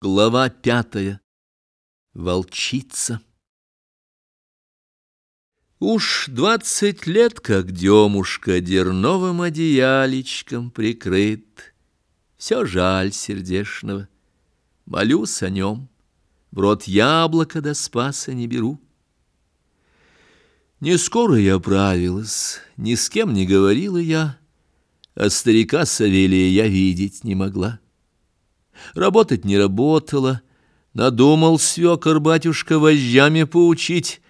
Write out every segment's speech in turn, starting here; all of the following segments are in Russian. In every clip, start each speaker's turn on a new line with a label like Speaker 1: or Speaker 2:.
Speaker 1: Глава пятая. Волчица. Уж двадцать лет, как демушка дерновым одеялечком прикрыт. Все жаль сердешного, молюсь о нем, В рот яблоко до спаса не беру. Не скоро я оправилась, ни с кем не говорила я, А старика Савелия я видеть не могла. Работать не работала. Надумал свекор батюшка вожжами поучить.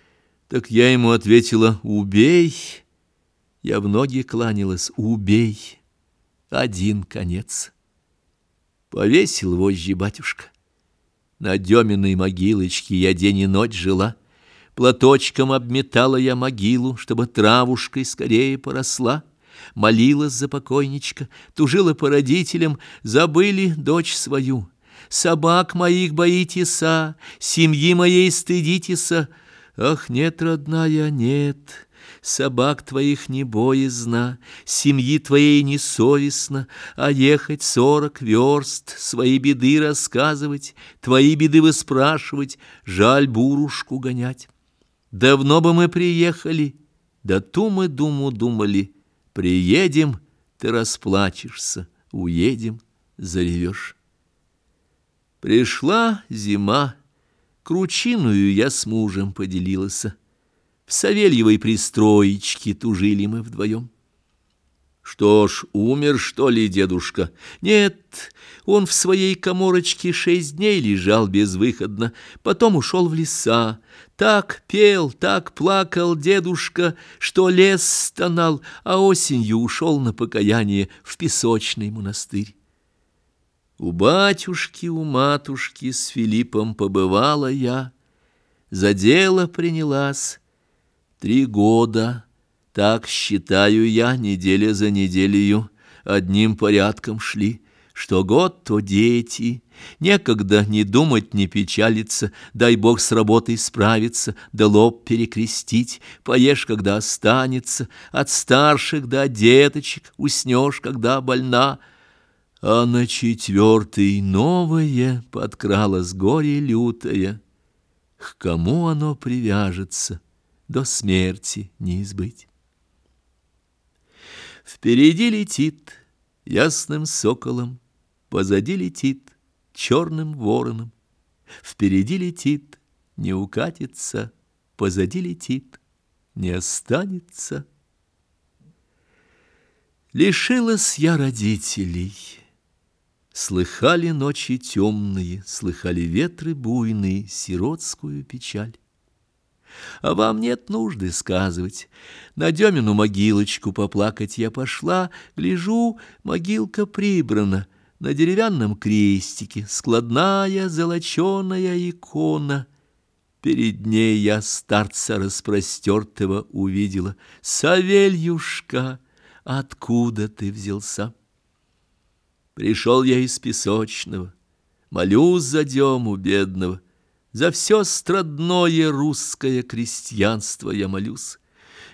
Speaker 1: Так я ему ответила «Убей». Я в ноги кланялась «Убей». Один конец. Повесил вожжи батюшка. На Деминой могилочке я день и ночь жила. Платочком обметала я могилу, чтобы травушкой скорее поросла молилась за покойничка, тужила по родителям, забыли дочь свою. Собак моих боитеся, семьи моей стыдитеся. Ах, нет, родная, нет, собак твоих не боязно, семьи твоей не совестно, а ехать сорок верст, свои беды рассказывать, твои беды выспрашивать, жаль бурушку гонять. Давно бы мы приехали, да ту мы думу думали — Приедем, ты расплачешься, уедем, заревешь. Пришла зима, кручиную я с мужем поделилась. В Савельевой пристроечке тужили мы вдвоем. Что ж, умер, что ли, дедушка? Нет, он в своей коморочке шесть дней лежал безвыходно, потом ушел в леса. Так пел, так плакал дедушка, что лес стонал, а осенью ушел на покаяние в песочный монастырь. У батюшки, у матушки с Филиппом побывала я, за дело принялась три года — так считаю я, неделя за неделею, одним порядком шли. Что год, то дети. Некогда не думать, не печалиться, дай Бог с работой справиться, да лоб перекрестить, поешь, когда останется, от старших до деточек уснешь, когда больна. А на четвертый новое подкралось горе лютое. К кому оно привяжется, до смерти не избыть? Впереди летит ясным соколом, Позади летит черным вороном. Впереди летит, не укатится, Позади летит, не останется. Лишилась я родителей. Слыхали ночи темные, Слыхали ветры буйные Сиротскую печаль. А вам нет нужды сказывать. На Демину могилочку поплакать я пошла, Гляжу, могилка прибрана, На деревянном крестике Складная золоченая икона. Перед ней я старца распростертого увидела. Савельюшка, откуда ты взялся? Пришел я из песочного, Молюсь за Дему бедного, за все страдное русское крестьянство я молюсь.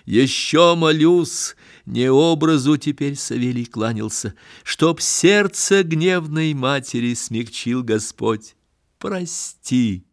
Speaker 1: Еще молюсь, не образу теперь Савелий кланялся, Чтоб сердце гневной матери смягчил Господь. Прости,